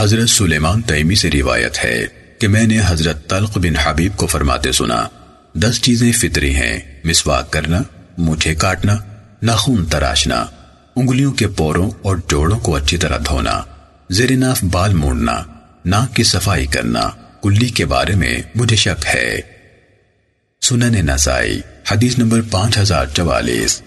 حضرت سلیمان تیمی سے روایت ہے کہ میں نے حضرت طلق بن حبیب کو فرماتے سنا، دس چیزیں فطری ہیں، مسواک کرنا مجھے کاٹنا، ناخون تراشنا، انگلیوں کے پوروں اور جوڑوں کو اچھی طرح دھونا، زیر ناف بال موڑنا، ناک کی صفائی کرنا، کلی کے بارے میں مجھے شک ہے۔ سنن نسائی، حدیث نمبر پانچ ہزار چوالیس۔